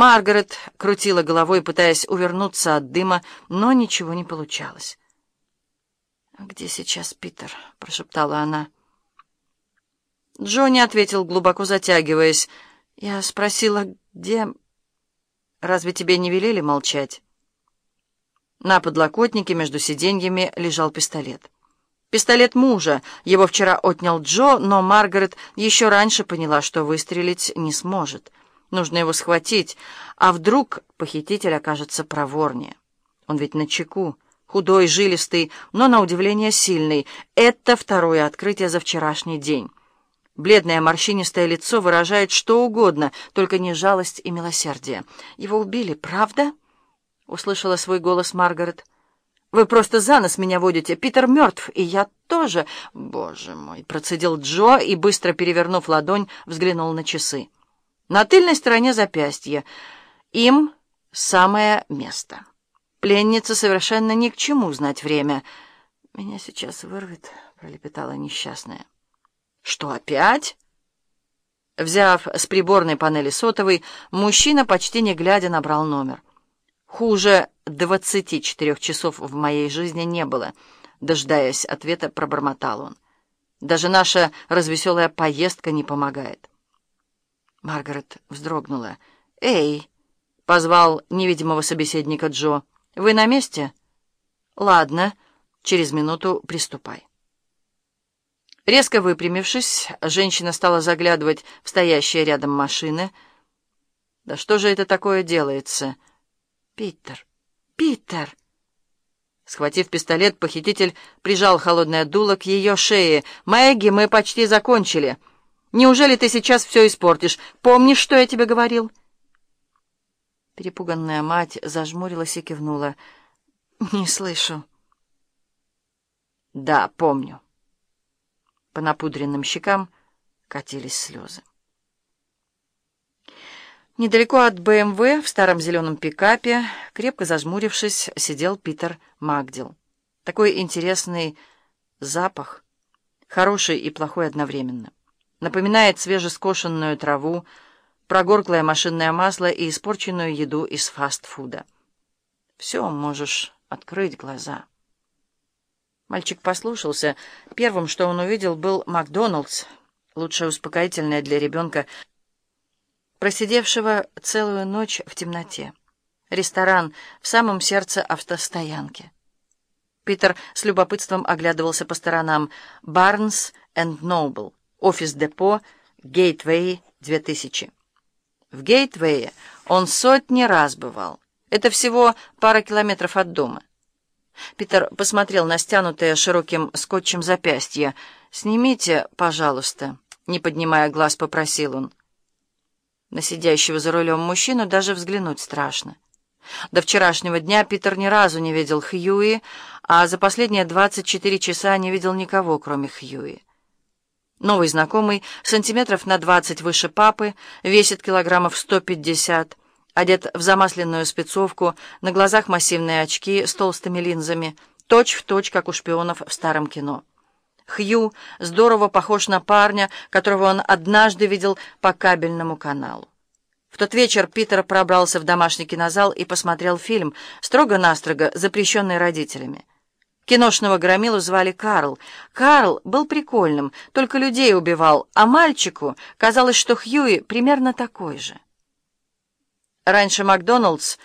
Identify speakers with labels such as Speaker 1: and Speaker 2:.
Speaker 1: Маргарет крутила головой, пытаясь увернуться от дыма, но ничего не получалось. «Где сейчас Питер?» — прошептала она. Джонни ответил, глубоко затягиваясь. «Я спросила, где...» «Разве тебе не велели молчать?» На подлокотнике между сиденьями лежал пистолет. Пистолет мужа. Его вчера отнял Джо, но Маргарет еще раньше поняла, что выстрелить не сможет. Нужно его схватить, а вдруг похититель окажется проворнее. Он ведь на чеку, худой, жилистый, но, на удивление, сильный. Это второе открытие за вчерашний день. Бледное морщинистое лицо выражает что угодно, только не жалость и милосердие. «Его убили, правда?» — услышала свой голос Маргарет. «Вы просто за нос меня водите. Питер мертв, и я тоже...» «Боже мой!» — процедил Джо и, быстро перевернув ладонь, взглянул на часы. На тыльной стороне запястья. Им самое место. Пленница совершенно ни к чему знать время. «Меня сейчас вырвет», — пролепетала несчастная. «Что, опять?» Взяв с приборной панели сотовый, мужчина, почти не глядя, набрал номер. «Хуже двадцати четырех часов в моей жизни не было», — дожидаясь ответа, пробормотал он. «Даже наша развеселая поездка не помогает». Маргарет вздрогнула. «Эй!» — позвал невидимого собеседника Джо. «Вы на месте?» «Ладно, через минуту приступай». Резко выпрямившись, женщина стала заглядывать в стоящие рядом машины. «Да что же это такое делается?» «Питер! Питер!» Схватив пистолет, похититель прижал холодное дуло к ее шее. «Мэгги, мы почти закончили!» Неужели ты сейчас все испортишь? Помнишь, что я тебе говорил?» Перепуганная мать зажмурилась и кивнула. «Не слышу». «Да, помню». По напудренным щекам катились слезы. Недалеко от БМВ, в старом зеленом пикапе, крепко зажмурившись, сидел Питер Магдил. Такой интересный запах, хороший и плохой одновременно напоминает свежескошенную траву, прогорклое машинное масло и испорченную еду из фастфуда. Все, можешь открыть глаза. Мальчик послушался. Первым, что он увидел, был Макдоналдс, лучшее успокоительное для ребенка, просидевшего целую ночь в темноте. Ресторан в самом сердце автостоянки. Питер с любопытством оглядывался по сторонам. «Барнс энд Нобл». Офис-депо Гейтвей 2000. В Гейтвее он сотни раз бывал. Это всего пара километров от дома. Питер посмотрел на стянутое широким скотчем запястье. «Снимите, пожалуйста», — не поднимая глаз, попросил он. На сидящего за рулем мужчину даже взглянуть страшно. До вчерашнего дня Питер ни разу не видел Хьюи, а за последние 24 часа не видел никого, кроме Хьюи. Новый знакомый, сантиметров на двадцать выше папы, весит килограммов сто пятьдесят, одет в замасленную спецовку, на глазах массивные очки с толстыми линзами, точь в точь, как у шпионов в старом кино. Хью здорово похож на парня, которого он однажды видел по кабельному каналу. В тот вечер Питер пробрался в домашний кинозал и посмотрел фильм, строго-настрого запрещенный родителями. Киношного громилу звали Карл. Карл был прикольным, только людей убивал, а мальчику казалось, что Хьюи примерно такой же. Раньше Макдоналдс